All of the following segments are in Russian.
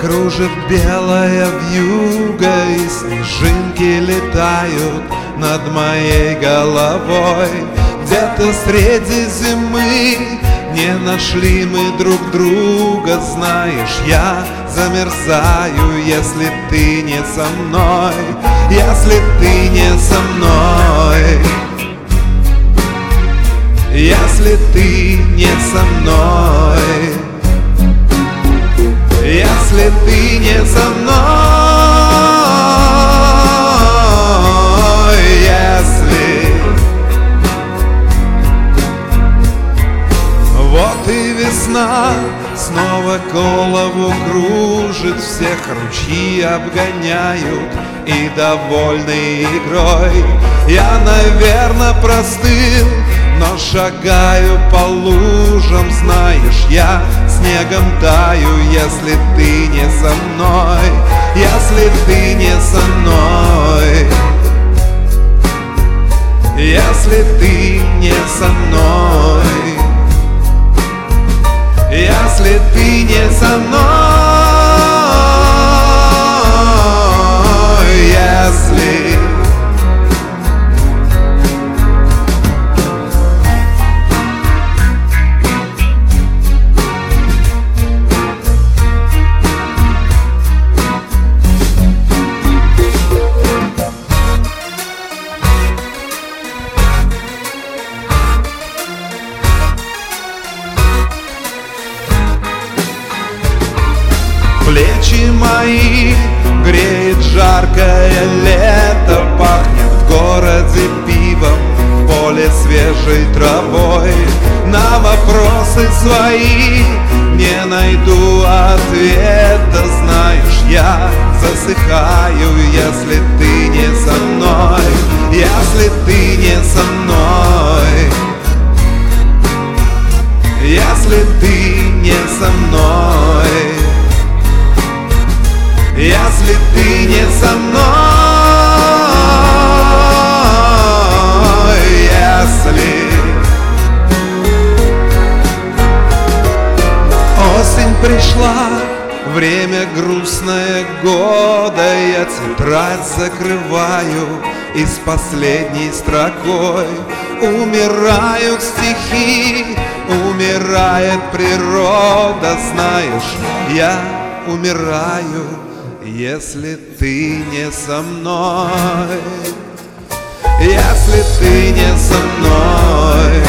Кружит белая вьюга И снежинки летают над моей головой. Где-то среди зимы не нашли мы друг друга Знаешь, я замерзаю, если ты не со мной Если ты не со мной. Если ты не со мной весна Снова голову кружит Всех ручьи обгоняют. И довольны игрой Я, наверное, простыл Но шагаю по лужам Знаешь, я снегом таю Если ты не со мной Если ты не со мной. Если ты не со мной если ты не со мной, Плечи мои. Греет жаркое лето Пахнет в городе пивом, поле свежей травой. На вопросы свои не найду ответа Знаешь, если ты не со мной, если осень пришла, время грустное года, я тетрадь закрываю и с последней строкой умирают стихи, умирает природа, знаешь, я умираю если ты не со мной, если ты не со мной,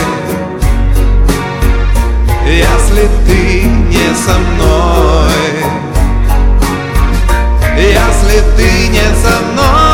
если ты не со мной, если ты не со мной.